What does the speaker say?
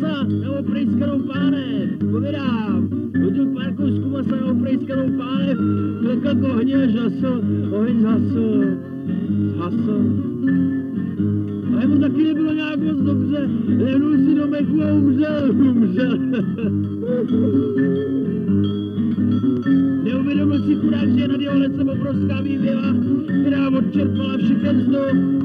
masa na oprejskanou pánev. Povídám, hodil pár kousků masa na oprejskanou pánev, klekl ohně, žasl, oheň zhasl, zhasl. Ale mu taky nebylo nějak moc dobře, lehnul si do mechu a umřel, umřel. Neuvědomil si chudák, že je nad jeho lecem obrovská výběva, která odčerpala všechen vzduch.